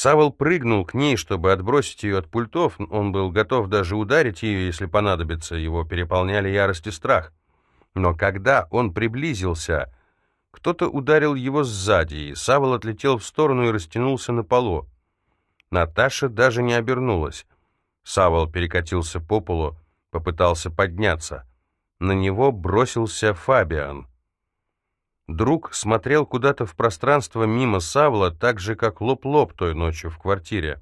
Савол прыгнул к ней, чтобы отбросить ее от пультов. Он был готов даже ударить ее, если понадобится. Его переполняли ярость и страх. Но когда он приблизился, кто-то ударил его сзади, и Савол отлетел в сторону и растянулся на полу. Наташа даже не обернулась. Савол перекатился по полу, попытался подняться. На него бросился Фабиан. Друг смотрел куда-то в пространство мимо Савла, так же, как лоб-лоб той ночью в квартире.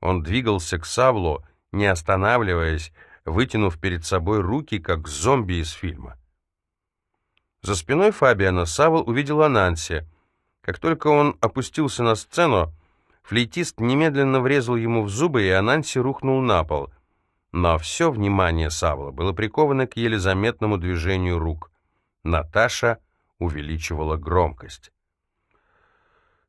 Он двигался к Савлу, не останавливаясь, вытянув перед собой руки, как зомби из фильма. За спиной Фабиана Савл увидел Ананси. Как только он опустился на сцену, флейтист немедленно врезал ему в зубы, и Ананси рухнул на пол. Но все внимание Савла было приковано к еле заметному движению рук. Наташа увеличивала громкость.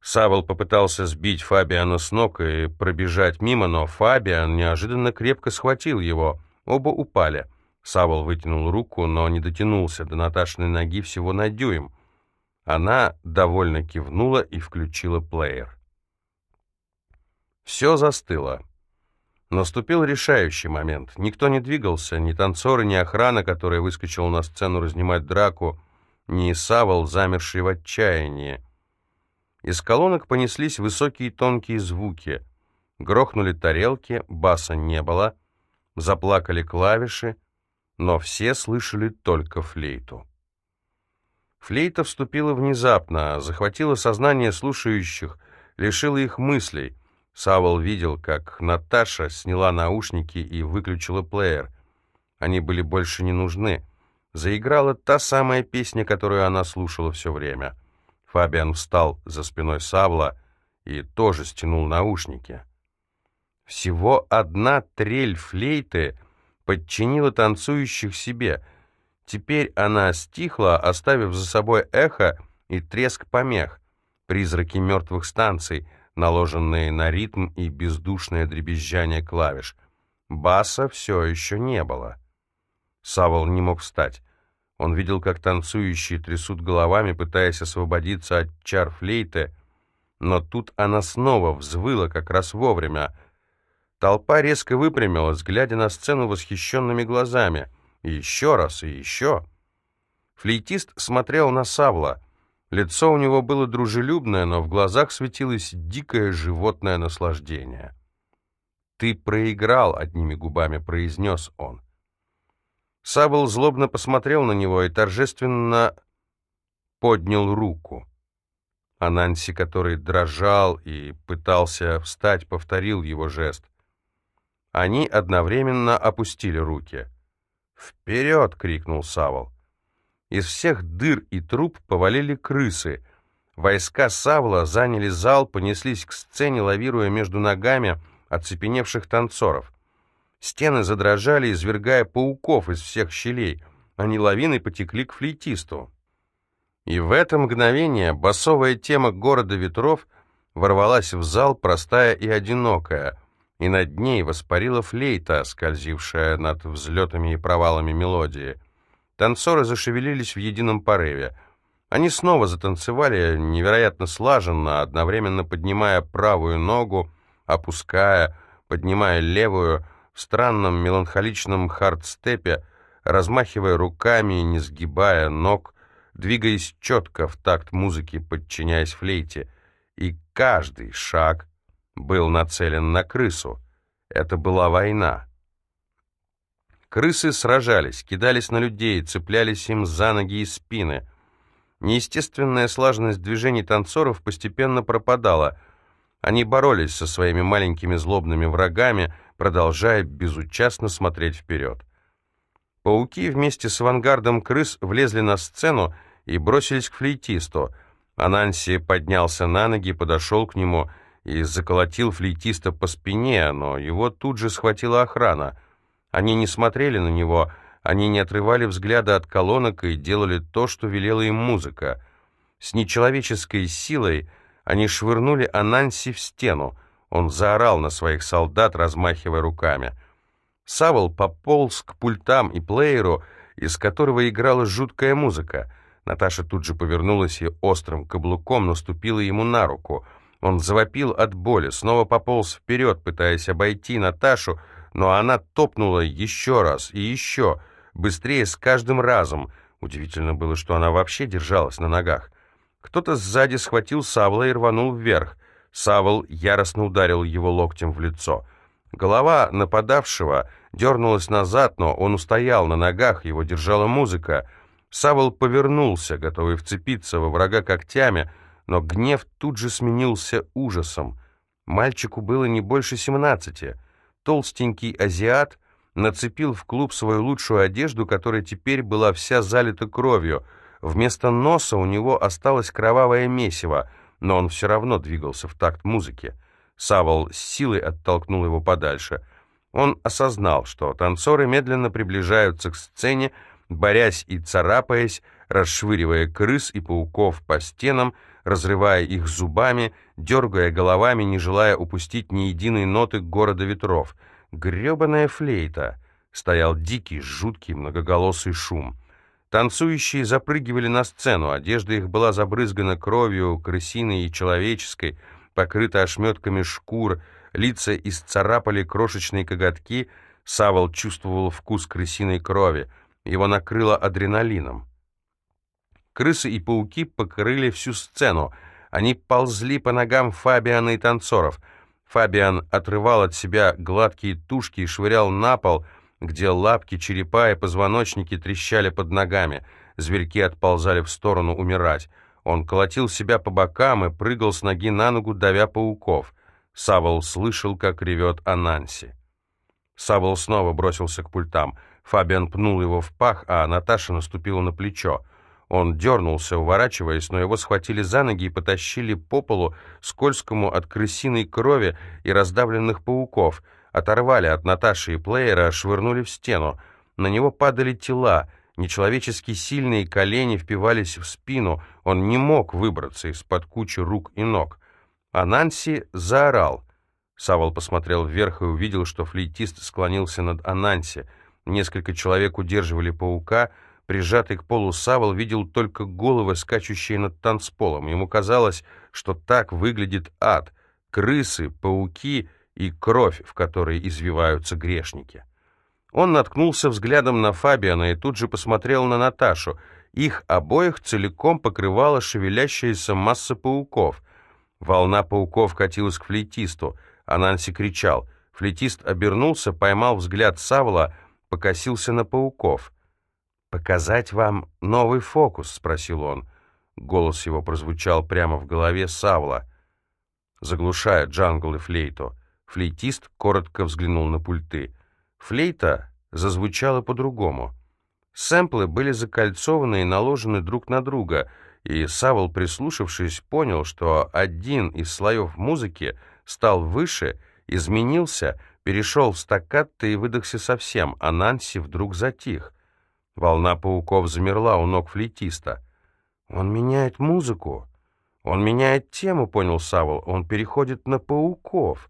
Савол попытался сбить Фабиана с ног и пробежать мимо, но Фабиан неожиданно крепко схватил его. Оба упали. Савол вытянул руку, но не дотянулся до Наташиной ноги всего на дюйм. Она довольно кивнула и включила плеер. Все застыло. Наступил решающий момент. Никто не двигался, ни танцоры, ни охрана, которая выскочила на сцену разнимать драку, ни Савол, замерший в отчаянии. Из колонок понеслись высокие тонкие звуки. Грохнули тарелки, баса не было, заплакали клавиши, но все слышали только флейту. Флейта вступила внезапно, захватила сознание слушающих, лишила их мыслей. Савол видел, как Наташа сняла наушники и выключила плеер. Они были больше не нужны заиграла та самая песня, которую она слушала все время. Фабиан встал за спиной Савла и тоже стянул наушники. Всего одна трель флейты подчинила танцующих себе. Теперь она стихла, оставив за собой эхо и треск помех, призраки мертвых станций, наложенные на ритм и бездушное дребезжание клавиш. Баса все еще не было. Савол не мог встать. Он видел, как танцующие трясут головами, пытаясь освободиться от чар флейты, но тут она снова взвыла как раз вовремя. Толпа резко выпрямилась, глядя на сцену восхищенными глазами. И еще раз, и еще. Флейтист смотрел на Савла. Лицо у него было дружелюбное, но в глазах светилось дикое животное наслаждение. «Ты проиграл», — одними губами произнес он. Сабл злобно посмотрел на него и торжественно поднял руку. Ананси, который дрожал и пытался встать, повторил его жест. Они одновременно опустили руки. «Вперед!» — крикнул Савол. Из всех дыр и труб повалили крысы. Войска Савла заняли зал, понеслись к сцене, лавируя между ногами оцепеневших танцоров. Стены задрожали, извергая пауков из всех щелей. Они лавиной потекли к флейтисту. И в это мгновение басовая тема города ветров ворвалась в зал, простая и одинокая, и над ней воспарила флейта, скользившая над взлетами и провалами мелодии. Танцоры зашевелились в едином порыве. Они снова затанцевали невероятно слаженно, одновременно поднимая правую ногу, опуская, поднимая левую — в странном меланхоличном хардстепе, размахивая руками, не сгибая ног, двигаясь четко в такт музыки, подчиняясь флейте, и каждый шаг был нацелен на крысу. Это была война. Крысы сражались, кидались на людей, цеплялись им за ноги и спины. Неестественная слаженность движений танцоров постепенно пропадала. Они боролись со своими маленькими злобными врагами — продолжая безучастно смотреть вперед. Пауки вместе с авангардом крыс влезли на сцену и бросились к флейтисту. Ананси поднялся на ноги, подошел к нему и заколотил флейтиста по спине, но его тут же схватила охрана. Они не смотрели на него, они не отрывали взгляда от колонок и делали то, что велела им музыка. С нечеловеческой силой они швырнули Ананси в стену. Он заорал на своих солдат, размахивая руками. Савол пополз к пультам и плееру, из которого играла жуткая музыка. Наташа тут же повернулась и острым каблуком наступила ему на руку. Он завопил от боли, снова пополз вперед, пытаясь обойти Наташу, но она топнула еще раз и еще, быстрее с каждым разом. Удивительно было, что она вообще держалась на ногах. Кто-то сзади схватил Савла и рванул вверх. Савл яростно ударил его локтем в лицо. Голова нападавшего дернулась назад, но он устоял на ногах, его держала музыка. Савл повернулся, готовый вцепиться во врага когтями, но гнев тут же сменился ужасом. Мальчику было не больше семнадцати. Толстенький азиат нацепил в клуб свою лучшую одежду, которая теперь была вся залита кровью. Вместо носа у него осталось кровавое месиво, но он все равно двигался в такт музыки. Савол с силой оттолкнул его подальше. Он осознал, что танцоры медленно приближаются к сцене, борясь и царапаясь, расшвыривая крыс и пауков по стенам, разрывая их зубами, дергая головами, не желая упустить ни единой ноты города ветров. Гребаная флейта! Стоял дикий, жуткий, многоголосый шум. Танцующие запрыгивали на сцену, одежда их была забрызгана кровью, крысиной и человеческой, покрыта ошметками шкур, лица исцарапали крошечные коготки, Савол чувствовал вкус крысиной крови, его накрыло адреналином. Крысы и пауки покрыли всю сцену. Они ползли по ногам Фабиана и танцоров. Фабиан отрывал от себя гладкие тушки и швырял на пол, где лапки, черепа и позвоночники трещали под ногами. Зверьки отползали в сторону умирать. Он колотил себя по бокам и прыгал с ноги на ногу, давя пауков. Савол слышал, как ревет Ананси. Савол снова бросился к пультам. Фабиан пнул его в пах, а Наташа наступила на плечо. Он дернулся, уворачиваясь, но его схватили за ноги и потащили по полу, скользкому от крысиной крови и раздавленных пауков, оторвали от Наташи и плеера, швырнули в стену. На него падали тела, нечеловечески сильные колени впивались в спину, он не мог выбраться из-под кучи рук и ног. А Нанси заорал. Савол посмотрел вверх и увидел, что флейтист склонился над Ананси. Несколько человек удерживали паука — Прижатый к полу Савол видел только головы, скачущие над танцполом. Ему казалось, что так выглядит ад. Крысы, пауки и кровь, в которой извиваются грешники. Он наткнулся взглядом на Фабиана и тут же посмотрел на Наташу. Их обоих целиком покрывала шевелящаяся масса пауков. Волна пауков катилась к флейтисту. Ананси кричал. Флейтист обернулся, поймал взгляд Савола, покосился на пауков. «Показать вам новый фокус?» — спросил он. Голос его прозвучал прямо в голове Савла, заглушая джангл и флейту. Флейтист коротко взглянул на пульты. Флейта зазвучала по-другому. Сэмплы были закольцованы и наложены друг на друга, и Савол, прислушавшись, понял, что один из слоев музыки стал выше, изменился, перешел в стаккатто и выдохся совсем, а Нанси вдруг затих. Волна пауков замерла у ног флейтиста. «Он меняет музыку. Он меняет тему», — понял Савол. «Он переходит на пауков».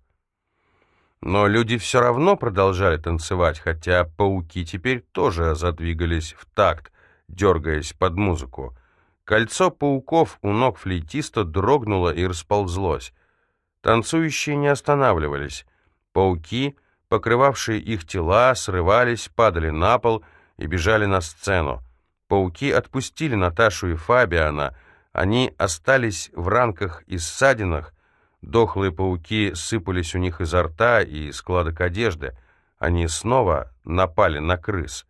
Но люди все равно продолжали танцевать, хотя пауки теперь тоже задвигались в такт, дергаясь под музыку. Кольцо пауков у ног флейтиста дрогнуло и расползлось. Танцующие не останавливались. Пауки, покрывавшие их тела, срывались, падали на пол — и бежали на сцену. Пауки отпустили Наташу и Фабиана, они остались в ранках и ссадинах, дохлые пауки сыпались у них изо рта и складок одежды, они снова напали на крыс.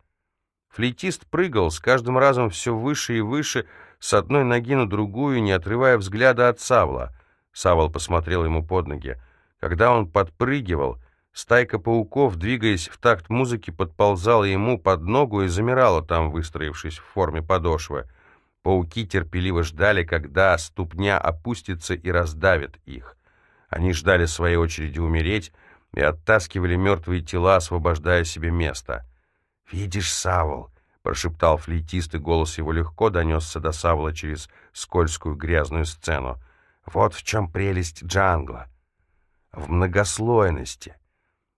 Флейтист прыгал с каждым разом все выше и выше, с одной ноги на другую, не отрывая взгляда от Савла. Савол посмотрел ему под ноги. Когда он подпрыгивал, Стайка пауков, двигаясь в такт музыки, подползала ему под ногу и замирала там, выстроившись в форме подошвы. Пауки терпеливо ждали, когда ступня опустится и раздавит их. Они ждали своей очереди умереть и оттаскивали мертвые тела, освобождая себе место. «Видишь, Савол!» — прошептал флейтист, и голос его легко донесся до Савола через скользкую грязную сцену. «Вот в чем прелесть джангла. В многослойности».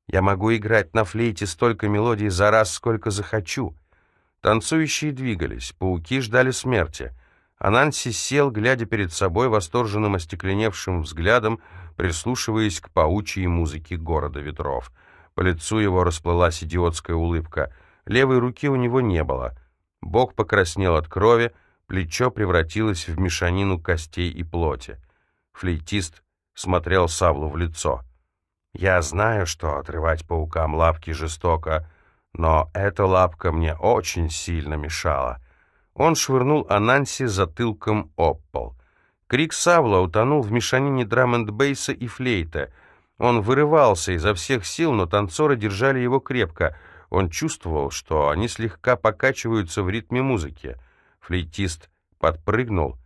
Я могу играть на флейте столько мелодий за раз, сколько захочу. Танцующие двигались, пауки ждали смерти. Ананси сел, глядя перед собой восторженным остекленевшим взглядом, прислушиваясь к паучьей музыке города ветров. По лицу его расплылась идиотская улыбка. Левой руки у него не было. Бок покраснел от крови, плечо превратилось в мешанину костей и плоти. Флейтист смотрел Савлу в лицо. «Я знаю, что отрывать паукам лапки жестоко, но эта лапка мне очень сильно мешала». Он швырнул Ананси затылком об пол. Крик Савла утонул в мешанине драм-энд-бейса и флейта. Он вырывался изо всех сил, но танцоры держали его крепко. Он чувствовал, что они слегка покачиваются в ритме музыки. Флейтист подпрыгнул,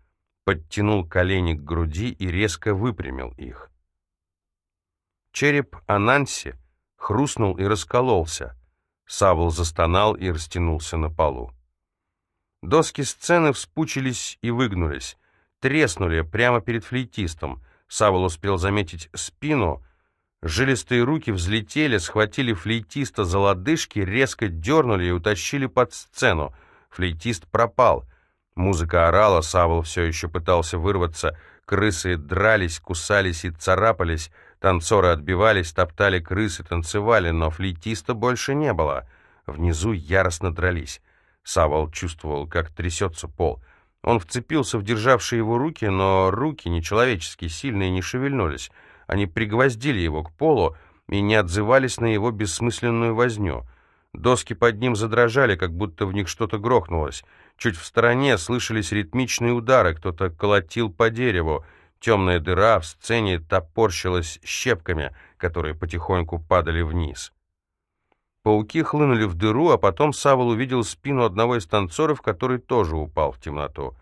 подтянул колени к груди и резко выпрямил их. Череп Ананси хрустнул и раскололся. Савл застонал и растянулся на полу. Доски сцены вспучились и выгнулись, треснули прямо перед флейтистом. Савол успел заметить спину. Жилистые руки взлетели, схватили флейтиста за лодыжки, резко дернули и утащили под сцену. Флейтист пропал. Музыка орала, Савол все еще пытался вырваться. Крысы дрались, кусались и царапались. Танцоры отбивались, топтали крысы, танцевали, но флейтиста больше не было. Внизу яростно дрались. Савол чувствовал, как трясется пол. Он вцепился в державшие его руки, но руки, нечеловеческие, сильные, не шевельнулись. Они пригвоздили его к полу и не отзывались на его бессмысленную возню. Доски под ним задрожали, как будто в них что-то грохнулось. Чуть в стороне слышались ритмичные удары, кто-то колотил по дереву. Темная дыра в сцене топорщилась щепками, которые потихоньку падали вниз. Пауки хлынули в дыру, а потом Савол увидел спину одного из танцоров, который тоже упал в темноту.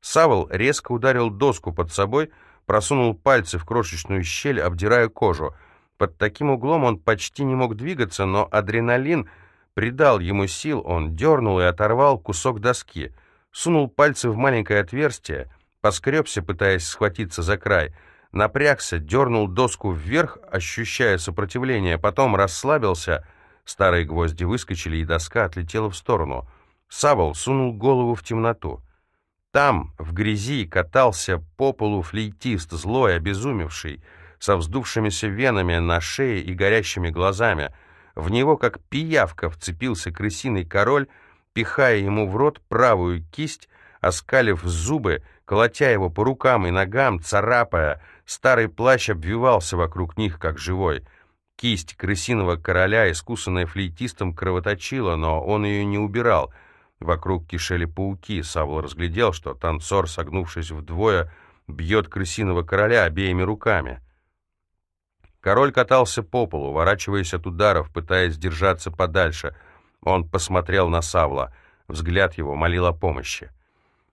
Савол резко ударил доску под собой, просунул пальцы в крошечную щель, обдирая кожу. Под таким углом он почти не мог двигаться, но адреналин придал ему сил, он дернул и оторвал кусок доски, сунул пальцы в маленькое отверстие, поскребся, пытаясь схватиться за край, напрягся, дернул доску вверх, ощущая сопротивление, потом расслабился — Старые гвозди выскочили, и доска отлетела в сторону. Савол сунул голову в темноту. Там, в грязи, катался по полу флейтист, злой, обезумевший, со вздувшимися венами на шее и горящими глазами. В него, как пиявка, вцепился крысиный король, пихая ему в рот правую кисть, оскалив зубы, колотя его по рукам и ногам, царапая. Старый плащ обвивался вокруг них, как живой — Кисть крысиного короля, искусанная флейтистом, кровоточила, но он ее не убирал. Вокруг кишели пауки. Савл разглядел, что танцор, согнувшись вдвое, бьет крысиного короля обеими руками. Король катался по полу, ворачиваясь от ударов, пытаясь держаться подальше. Он посмотрел на Савла. Взгляд его молил о помощи.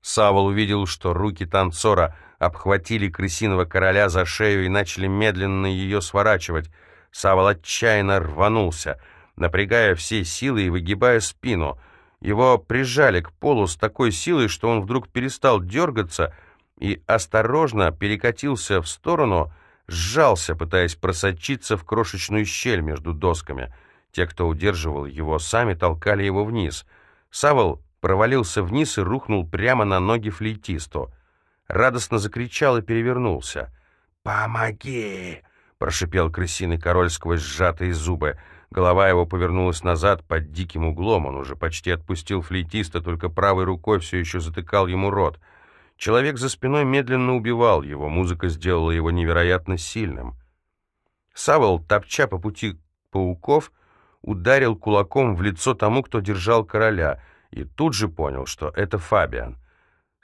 Савол увидел, что руки танцора обхватили крысиного короля за шею и начали медленно ее сворачивать — Савол отчаянно рванулся, напрягая все силы и выгибая спину. Его прижали к полу с такой силой, что он вдруг перестал дергаться и осторожно перекатился в сторону, сжался, пытаясь просочиться в крошечную щель между досками. Те, кто удерживал его, сами толкали его вниз. Савол провалился вниз и рухнул прямо на ноги флейтисту. Радостно закричал и перевернулся. «Помоги!» — прошипел крысиный король сквозь сжатые зубы. Голова его повернулась назад под диким углом. Он уже почти отпустил флейтиста, только правой рукой все еще затыкал ему рот. Человек за спиной медленно убивал его. Музыка сделала его невероятно сильным. Савол, топча по пути пауков, ударил кулаком в лицо тому, кто держал короля, и тут же понял, что это Фабиан.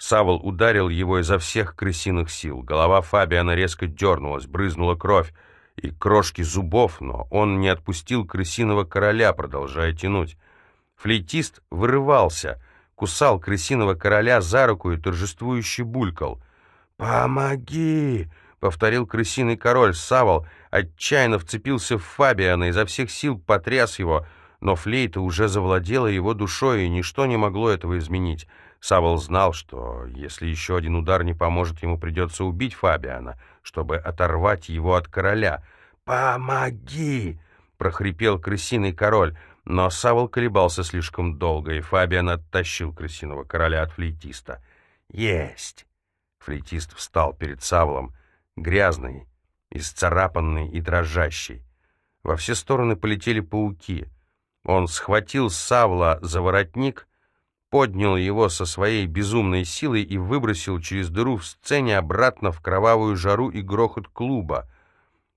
Савол ударил его изо всех крысиных сил. Голова Фабиана резко дернулась, брызнула кровь и крошки зубов, но он не отпустил крысиного короля, продолжая тянуть. Флейтист вырывался, кусал крысиного короля за руку и торжествующе булькал. «Помоги!» — повторил крысиный король. Савол отчаянно вцепился в Фабиана, изо всех сил потряс его, но флейта уже завладела его душой, и ничто не могло этого изменить. Савол знал, что если еще один удар не поможет, ему придется убить Фабиана, чтобы оторвать его от короля. «Помоги!» — прохрипел крысиный король, но Савол колебался слишком долго, и Фабиан оттащил крысиного короля от флейтиста. Есть. Флейтист встал перед Савлом, грязный, исцарапанный и дрожащий. Во все стороны полетели пауки. Он схватил Савла за воротник, поднял его со своей безумной силой и выбросил через дыру в сцене обратно в кровавую жару и грохот клуба.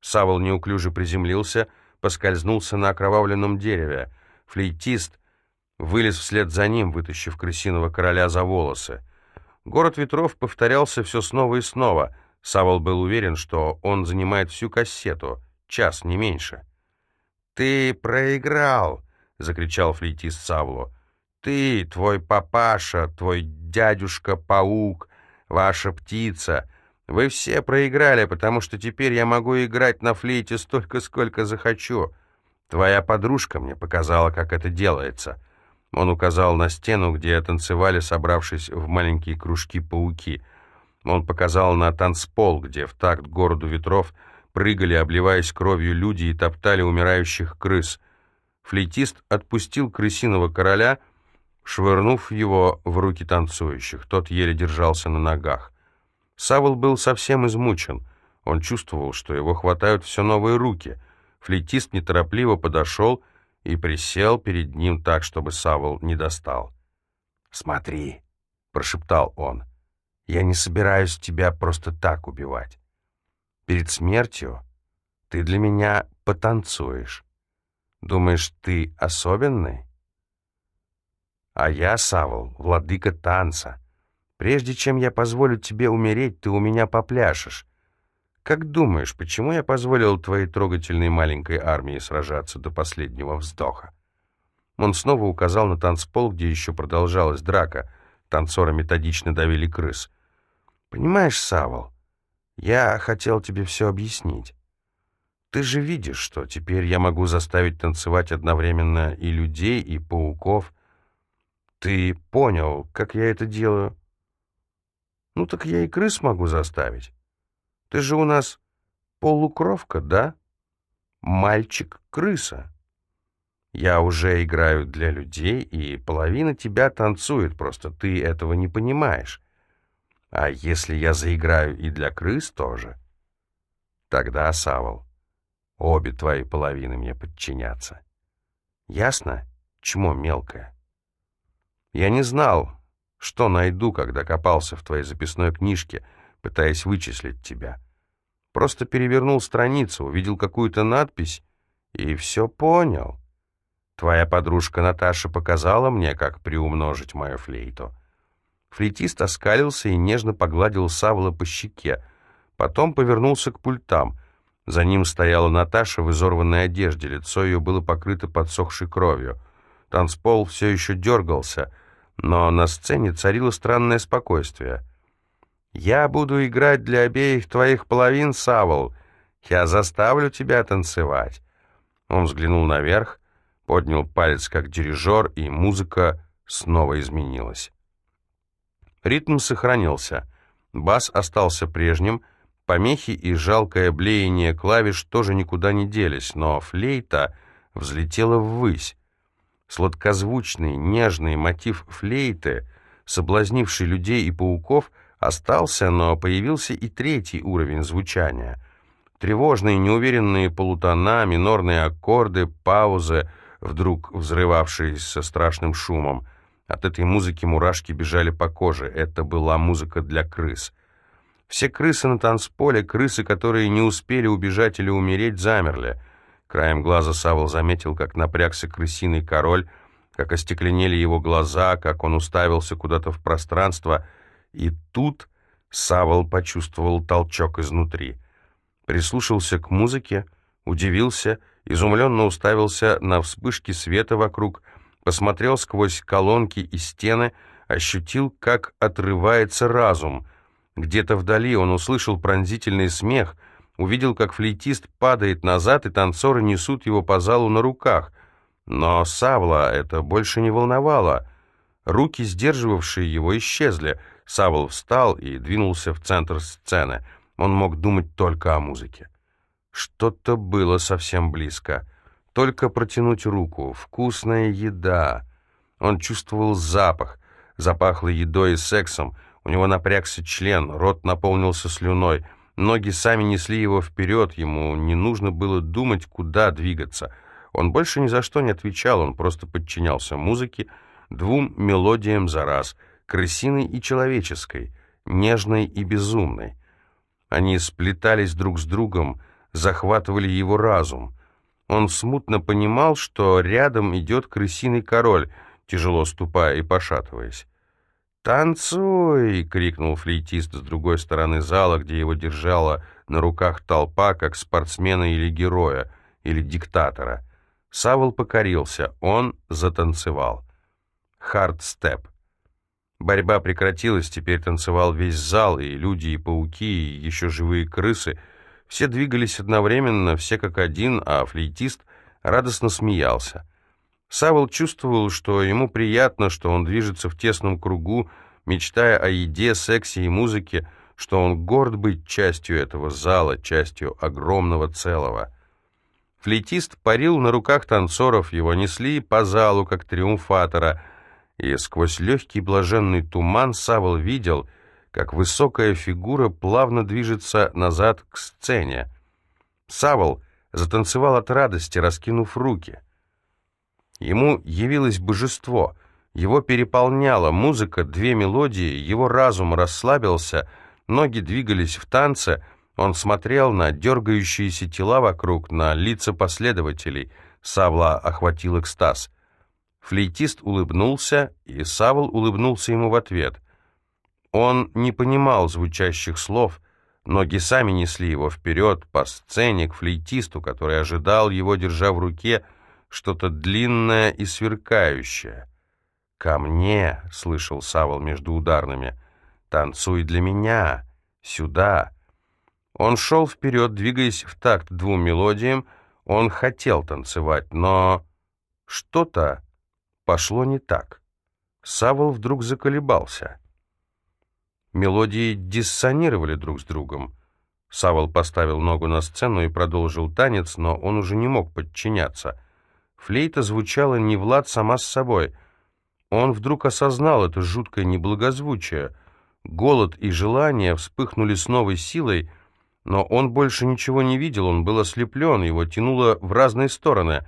Савл неуклюже приземлился, поскользнулся на окровавленном дереве. Флейтист вылез вслед за ним, вытащив крысиного короля за волосы. Город ветров повторялся все снова и снова. Савол был уверен, что он занимает всю кассету, час, не меньше. «Ты проиграл!» — закричал флейтист Савлу. «Ты, твой папаша, твой дядюшка-паук, ваша птица. Вы все проиграли, потому что теперь я могу играть на флейте столько, сколько захочу. Твоя подружка мне показала, как это делается». Он указал на стену, где танцевали, собравшись в маленькие кружки пауки. Он показал на танцпол, где в такт городу ветров прыгали, обливаясь кровью люди и топтали умирающих крыс. Флейтист отпустил крысиного короля, швырнув его в руки танцующих. Тот еле держался на ногах. Савол был совсем измучен. Он чувствовал, что его хватают все новые руки. Флейтист неторопливо подошел и присел перед ним так, чтобы Савол не достал. «Смотри», — прошептал он, — «я не собираюсь тебя просто так убивать. Перед смертью ты для меня потанцуешь. Думаешь, ты особенный? А я, Савол, владыка танца. Прежде чем я позволю тебе умереть, ты у меня попляшешь. Как думаешь, почему я позволил твоей трогательной маленькой армии сражаться до последнего вздоха? Он снова указал на танцпол, где еще продолжалась драка. Танцоры методично давили крыс. Понимаешь, Савол, я хотел тебе все объяснить. Ты же видишь, что теперь я могу заставить танцевать одновременно и людей, и пауков. Ты понял, как я это делаю? Ну так я и крыс могу заставить. Ты же у нас полукровка, да? Мальчик-крыса. Я уже играю для людей, и половина тебя танцует, просто ты этого не понимаешь. А если я заиграю и для крыс тоже? Тогда, Савол, обе твои половины мне подчинятся. Ясно, чмо мелкое? Я не знал, что найду, когда копался в твоей записной книжке, пытаясь вычислить тебя. Просто перевернул страницу, увидел какую-то надпись и все понял. Твоя подружка Наташа показала мне, как приумножить мою флейту. Флейтист оскалился и нежно погладил Савла по щеке. Потом повернулся к пультам. За ним стояла Наташа в изорванной одежде, лицо ее было покрыто подсохшей кровью. Танцпол все еще дергался, но на сцене царило странное спокойствие. «Я буду играть для обеих твоих половин, Савл. Я заставлю тебя танцевать». Он взглянул наверх, поднял палец как дирижер, и музыка снова изменилась. Ритм сохранился. Бас остался прежним, помехи и жалкое блеяние клавиш тоже никуда не делись, но флейта взлетела ввысь. Сладкозвучный, нежный мотив флейты, соблазнивший людей и пауков, остался, но появился и третий уровень звучания. Тревожные, неуверенные полутона, минорные аккорды, паузы, вдруг взрывавшиеся страшным шумом — от этой музыки мурашки бежали по коже. Это была музыка для крыс. Все крысы на танцполе, крысы, которые не успели убежать или умереть, замерли. Краем глаза Савол заметил, как напрягся крысиный король, как остекленели его глаза, как он уставился куда-то в пространство. И тут Савол почувствовал толчок изнутри. Прислушался к музыке, удивился, изумленно уставился на вспышки света вокруг — посмотрел сквозь колонки и стены, ощутил, как отрывается разум. Где-то вдали он услышал пронзительный смех, увидел, как флейтист падает назад, и танцоры несут его по залу на руках. Но Савла это больше не волновало. Руки, сдерживавшие его, исчезли. Савл встал и двинулся в центр сцены. Он мог думать только о музыке. Что-то было совсем близко. Только протянуть руку. Вкусная еда. Он чувствовал запах. Запахло едой и сексом. У него напрягся член, рот наполнился слюной. Ноги сами несли его вперед, ему не нужно было думать, куда двигаться. Он больше ни за что не отвечал, он просто подчинялся музыке, двум мелодиям за раз, крысиной и человеческой, нежной и безумной. Они сплетались друг с другом, захватывали его разум. Он смутно понимал, что рядом идет крысиный король, тяжело ступая и пошатываясь. «Танцуй!» — крикнул флейтист с другой стороны зала, где его держала на руках толпа, как спортсмена или героя, или диктатора. Савол покорился, он затанцевал. Хард-степ. Борьба прекратилась, теперь танцевал весь зал, и люди, и пауки, и еще живые крысы. Все двигались одновременно, все как один, а флейтист радостно смеялся. Савол чувствовал, что ему приятно, что он движется в тесном кругу, мечтая о еде, сексе и музыке, что он горд быть частью этого зала, частью огромного целого. Флейтист парил на руках танцоров, его несли по залу, как триумфатора, и сквозь легкий блаженный туман Савол видел, как высокая фигура плавно движется назад к сцене. Савол затанцевал от радости, раскинув руки. Ему явилось божество, его переполняла музыка, две мелодии, его разум расслабился, ноги двигались в танце, он смотрел на дергающиеся тела вокруг, на лица последователей. Савла охватил экстаз. Флейтист улыбнулся, и Савл улыбнулся ему в ответ. Он не понимал звучащих слов, ноги сами несли его вперед по сцене к флейтисту, который ожидал его, держа в руке что-то длинное и сверкающее. «Ко мне!» — слышал Савол между ударными. «Танцуй для меня! Сюда!» Он шел вперед, двигаясь в такт двум мелодиям. Он хотел танцевать, но что-то пошло не так. Савол вдруг заколебался. Мелодии диссонировали друг с другом. Савол поставил ногу на сцену и продолжил танец, но он уже не мог подчиняться. Флейта звучала не Влад сама с собой. Он вдруг осознал это жуткое неблагозвучие. Голод и желание вспыхнули с новой силой, но он больше ничего не видел, он был ослеплен, его тянуло в разные стороны.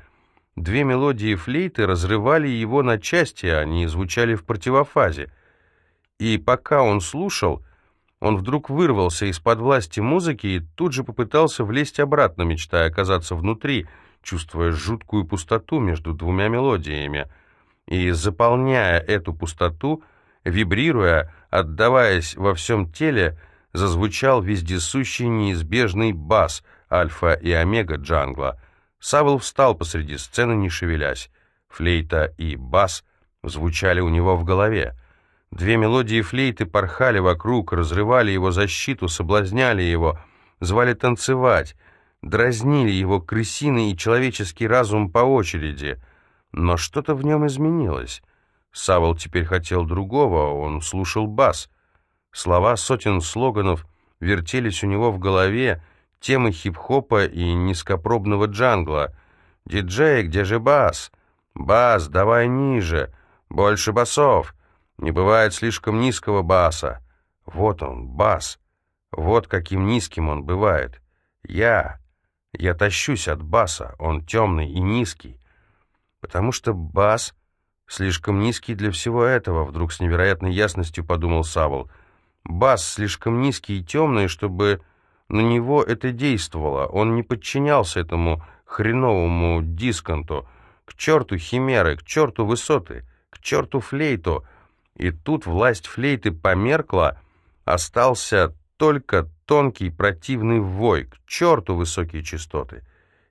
Две мелодии флейты разрывали его на части, они звучали в противофазе. И пока он слушал, он вдруг вырвался из-под власти музыки и тут же попытался влезть обратно, мечтая оказаться внутри — чувствуя жуткую пустоту между двумя мелодиями. И, заполняя эту пустоту, вибрируя, отдаваясь во всем теле, зазвучал вездесущий неизбежный бас альфа и омега джангла. Савл встал посреди сцены, не шевелясь. Флейта и бас звучали у него в голове. Две мелодии флейты порхали вокруг, разрывали его защиту, соблазняли его, звали танцевать дразнили его крысиный и человеческий разум по очереди. Но что-то в нем изменилось. Савол теперь хотел другого, он слушал бас. Слова сотен слоганов вертелись у него в голове, темы хип-хопа и низкопробного джангла. «Диджей, где же бас? Бас, давай ниже, больше басов. Не бывает слишком низкого баса. Вот он, бас. Вот каким низким он бывает. Я, я тащусь от баса, он темный и низкий. Потому что бас слишком низкий для всего этого, вдруг с невероятной ясностью подумал Савол. Бас слишком низкий и темный, чтобы на него это действовало. Он не подчинялся этому хреновому дисконту. К черту химеры, к черту высоты, к черту флейту. И тут власть флейты померкла, остался только тонкий противный вой, к черту высокие частоты.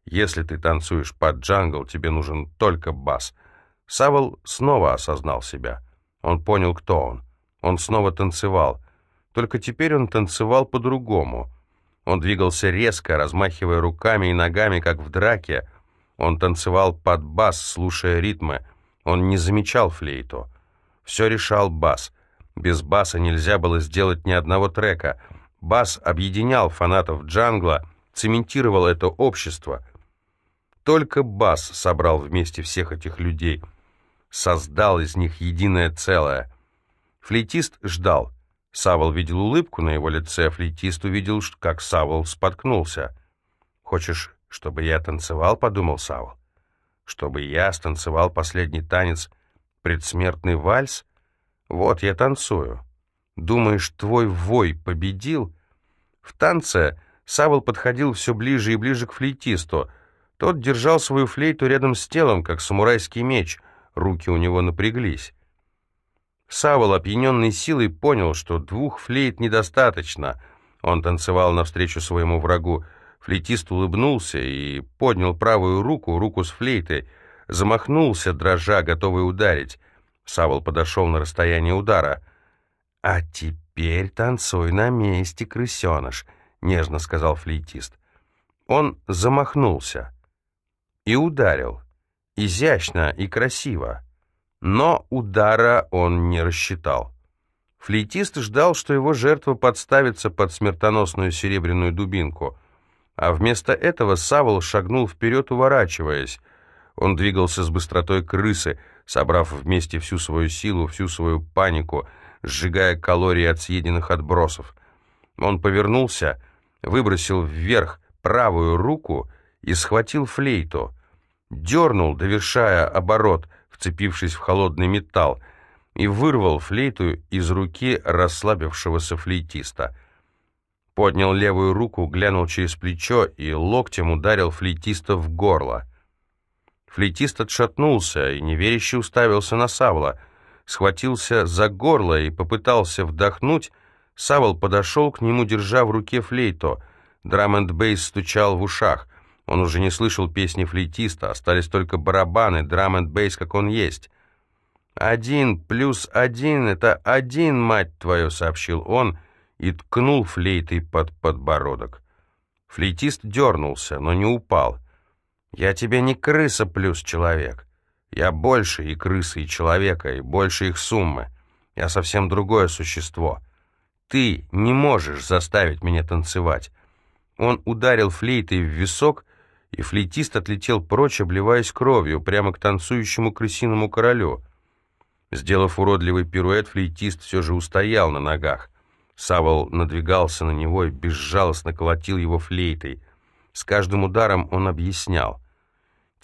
Если ты танцуешь под джангл, тебе нужен только бас. Савол снова осознал себя. Он понял, кто он. Он снова танцевал. Только теперь он танцевал по-другому. Он двигался резко, размахивая руками и ногами, как в драке. Он танцевал под бас, слушая ритмы. Он не замечал флейту. Все решал бас. Без баса нельзя было сделать ни одного трека — Бас объединял фанатов джангла, цементировал это общество. Только Бас собрал вместе всех этих людей, создал из них единое целое. Флейтист ждал. Савол видел улыбку на его лице, флейтист увидел, как Савол споткнулся. «Хочешь, чтобы я танцевал?» — подумал Савол. «Чтобы я станцевал последний танец, предсмертный вальс? Вот я танцую. Думаешь, твой вой победил?» В танце Савол подходил все ближе и ближе к флейтисту. Тот держал свою флейту рядом с телом, как самурайский меч. Руки у него напряглись. Савол, опьяненный силой, понял, что двух флейт недостаточно. Он танцевал навстречу своему врагу. Флейтист улыбнулся и поднял правую руку, руку с флейтой, замахнулся, дрожа, готовый ударить. Савол подошел на расстояние удара. «А теперь танцуй на месте, крысеныш», — нежно сказал флейтист. Он замахнулся и ударил, изящно и красиво. Но удара он не рассчитал. Флейтист ждал, что его жертва подставится под смертоносную серебряную дубинку, а вместо этого Савол шагнул вперед, уворачиваясь. Он двигался с быстротой крысы, собрав вместе всю свою силу, всю свою панику, сжигая калории от съеденных отбросов. Он повернулся, выбросил вверх правую руку и схватил флейту. Дернул, довершая оборот, вцепившись в холодный металл, и вырвал флейту из руки расслабившегося флейтиста. Поднял левую руку, глянул через плечо и локтем ударил флейтиста в горло. Флейтист отшатнулся и неверяще уставился на Савла, схватился за горло и попытался вдохнуть. Савл подошел к нему, держа в руке флейту. Драм-энд-бейс стучал в ушах. Он уже не слышал песни флейтиста, остались только барабаны, драм энд бейс, как он есть. «Один плюс один — это один, мать твою!» — сообщил он и ткнул флейтой под подбородок. Флейтист дернулся, но не упал. «Я тебе не крыса плюс человек. Я больше и крысы, и человека, и больше их суммы. Я совсем другое существо. Ты не можешь заставить меня танцевать». Он ударил флейтой в висок и флейтист отлетел прочь, обливаясь кровью, прямо к танцующему крысиному королю. Сделав уродливый пируэт, флейтист все же устоял на ногах. Савол надвигался на него и безжалостно колотил его флейтой. С каждым ударом он объяснял.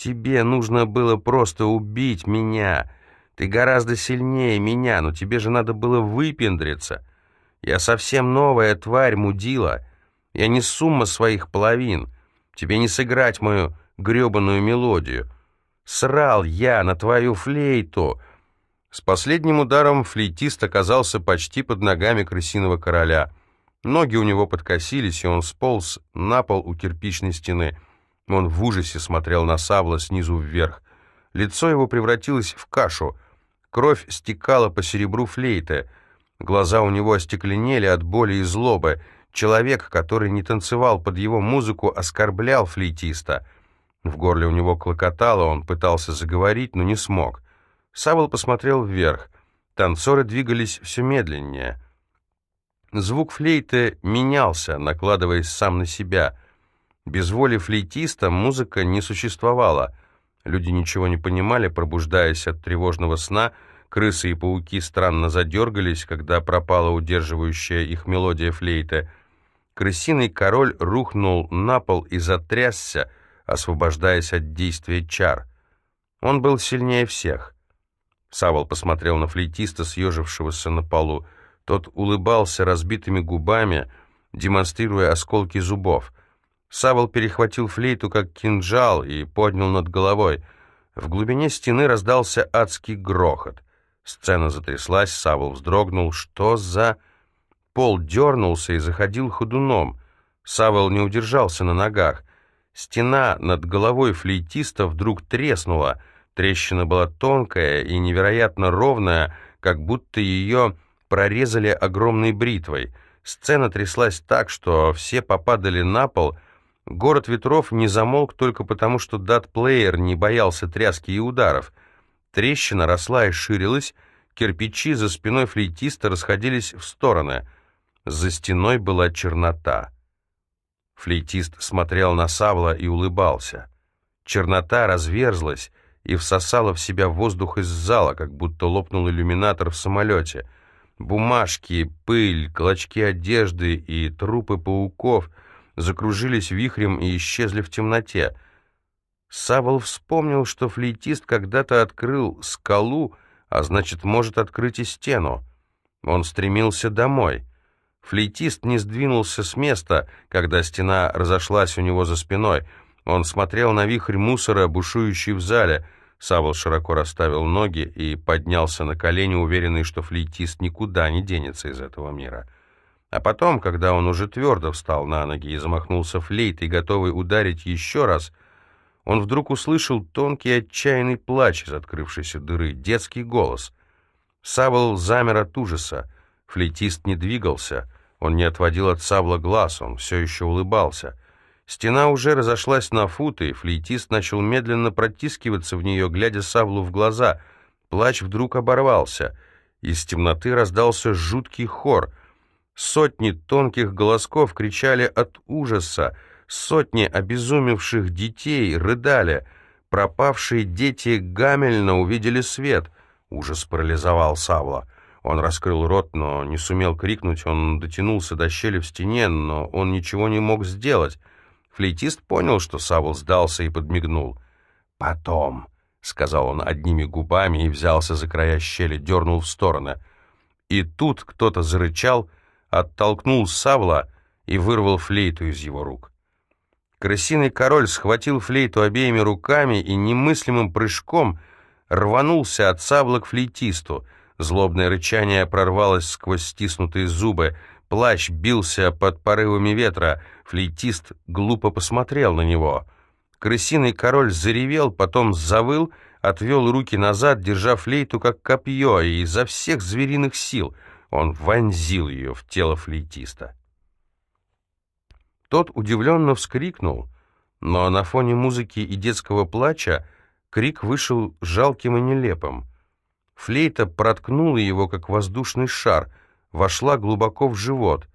«Тебе нужно было просто убить меня. Ты гораздо сильнее меня, но тебе же надо было выпендриться. Я совсем новая тварь, мудила. Я не сумма своих половин». Тебе не сыграть мою гребаную мелодию. Срал я на твою флейту!» С последним ударом флейтист оказался почти под ногами крысиного короля. Ноги у него подкосились, и он сполз на пол у кирпичной стены. Он в ужасе смотрел на Савла снизу вверх. Лицо его превратилось в кашу. Кровь стекала по серебру флейты. Глаза у него остекленели от боли и злобы. Человек, который не танцевал под его музыку, оскорблял флейтиста. В горле у него клокотало, он пытался заговорить, но не смог. Савол посмотрел вверх. Танцоры двигались все медленнее. Звук флейты менялся, накладываясь сам на себя. Без воли флейтиста музыка не существовала. Люди ничего не понимали, пробуждаясь от тревожного сна, крысы и пауки странно задергались, когда пропала удерживающая их мелодия флейты — крысиный король рухнул на пол и затрясся, освобождаясь от действия чар. Он был сильнее всех. Савол посмотрел на флейтиста, съежившегося на полу. Тот улыбался разбитыми губами, демонстрируя осколки зубов. Савол перехватил флейту как кинжал и поднял над головой. В глубине стены раздался адский грохот. Сцена затряслась, Савол вздрогнул. «Что за...» Пол дернулся и заходил ходуном. Савол не удержался на ногах. Стена над головой флейтиста вдруг треснула. Трещина была тонкая и невероятно ровная, как будто ее прорезали огромной бритвой. Сцена тряслась так, что все попадали на пол. Город ветров не замолк только потому, что дат-плеер не боялся тряски и ударов. Трещина росла и ширилась, кирпичи за спиной флейтиста расходились в стороны — за стеной была чернота. Флейтист смотрел на Савла и улыбался. Чернота разверзлась и всосала в себя воздух из зала, как будто лопнул иллюминатор в самолете. Бумажки, пыль, клочки одежды и трупы пауков закружились вихрем и исчезли в темноте. Савол вспомнил, что флейтист когда-то открыл скалу, а значит, может открыть и стену. Он стремился домой. Флейтист не сдвинулся с места, когда стена разошлась у него за спиной. Он смотрел на вихрь мусора, бушующий в зале. Савол широко расставил ноги и поднялся на колени, уверенный, что флейтист никуда не денется из этого мира. А потом, когда он уже твердо встал на ноги и замахнулся флейтой, готовый ударить еще раз, он вдруг услышал тонкий отчаянный плач из открывшейся дыры, детский голос. Савол замер от ужаса. Флейтист не двигался, он не отводил от Савла глаз, он все еще улыбался. Стена уже разошлась на футы, и флейтист начал медленно протискиваться в нее, глядя Савлу в глаза. Плач вдруг оборвался. Из темноты раздался жуткий хор. Сотни тонких голосков кричали от ужаса, Сотни обезумевших детей рыдали. Пропавшие дети Гамельна увидели свет. Ужас парализовал Савла. Он раскрыл рот, но не сумел крикнуть. Он дотянулся до щели в стене, но он ничего не мог сделать. Флейтист понял, что Савл сдался и подмигнул. «Потом», — сказал он одними губами и взялся за края щели, дернул в стороны. И тут кто-то зарычал, оттолкнул Савла и вырвал флейту из его рук. Крысиный король схватил флейту обеими руками и немыслимым прыжком рванулся от сабла к флейтисту. Злобное рычание прорвалось сквозь стиснутые зубы. Плащ бился под порывами ветра. Флейтист глупо посмотрел на него. Крысиный король заревел, потом завыл, отвел руки назад, держа флейту как копье, и изо всех звериных сил он вонзил ее в тело флейтиста. Тот удивленно вскрикнул, но на фоне музыки и детского плача крик вышел жалким и нелепым. Флейта проткнула его, как воздушный шар, вошла глубоко в живот.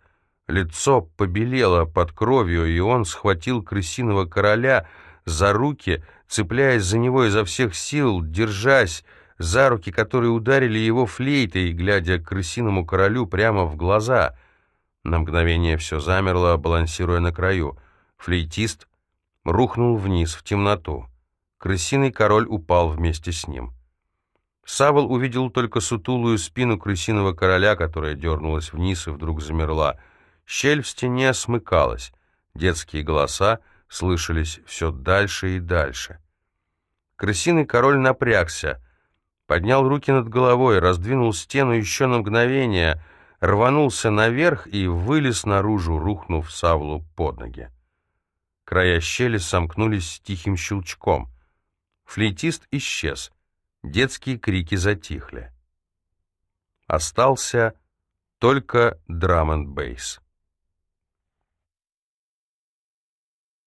Лицо побелело под кровью, и он схватил крысиного короля за руки, цепляясь за него изо всех сил, держась за руки, которые ударили его флейтой, глядя крысиному королю прямо в глаза — на мгновение все замерло, балансируя на краю. Флейтист рухнул вниз, в темноту. Крысиный король упал вместе с ним. Савол увидел только сутулую спину крысиного короля, которая дернулась вниз и вдруг замерла. Щель в стене смыкалась. Детские голоса слышались все дальше и дальше. Крысиный король напрягся, поднял руки над головой, раздвинул стену еще на мгновение — рванулся наверх и вылез наружу, рухнув Савлу под ноги. Края щели сомкнулись с тихим щелчком. Флейтист исчез. Детские крики затихли. Остался только драм-н-бейс.